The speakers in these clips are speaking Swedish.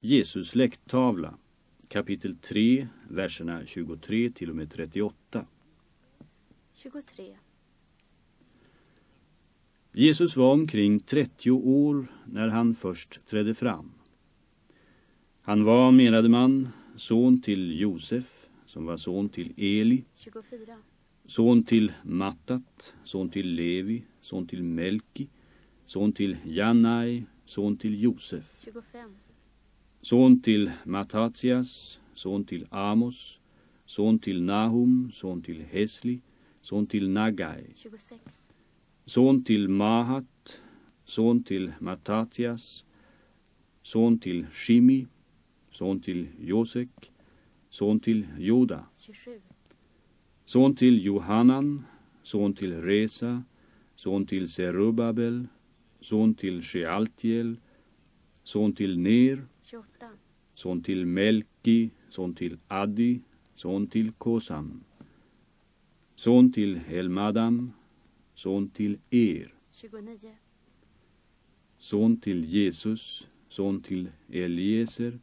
Jesus släkttavla kapitel 3, verserna 23 till och med 38. 23. Jesus var omkring 30 år när han först trädde fram. Han var, menade man, son till Josef, som var son till Eli, 24. son till Mattat, son till Levi, son till Melki, son till Janai, son till Josef, 25. Son till Matatias, son till Amos, son till Nahum, son till Hesli, son till Nagai, 26. son till Mahat, son till Matatias, son till Shimi, son till Josek, son till Joda, 27. son till Johanan, son till Resa, son till Serubabel, son till Shealtiel, son till Ner, 28. son till Melki, son till Addi, son till Kosam, son till Helmadam, son till Er, 29. son till Jesus, son till Eliezer,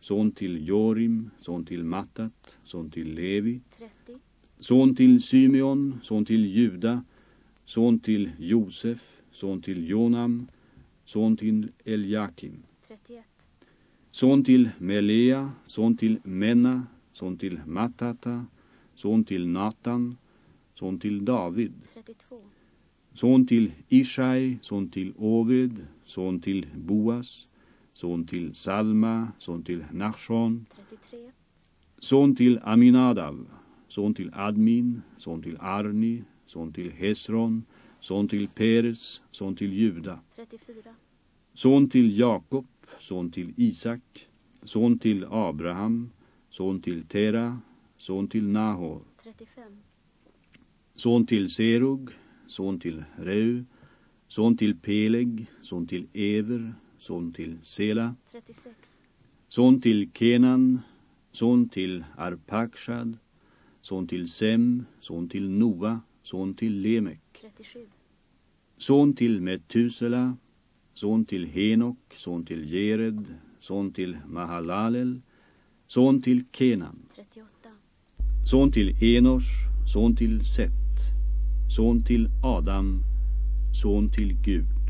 son till Jorim, son till Mattat, son till Levi, 30. son till Symeon, son till Juda, son till Josef, son till Jonam, son till Eljakim, 31. Son till Melea, son till Menna, son till Matata, son till Natan, son till David, 32. son till Ishai, son till Oved, son till Boas, son till Salma, son till Nachshon, 33. son till Aminadav, son till Admin, son till Arni, son till Hesron, son till Peres, son till Juda, 34. son till Jakob, son till Isak, son till Abraham, son till Tera, son till Nahor, 35. son till Serug, son till Reu, son till Peleg, son till Ever, son till Sela, 36. son till Kenan, son till Arpakshad, son till Sem, son till Noa, son till Lemek, 37. son till Metusela, son till Henok, son till Jered, son till Mahalalel, son till Kenan, 38. son till Enos, son till Set, son till Adam, son till Gud.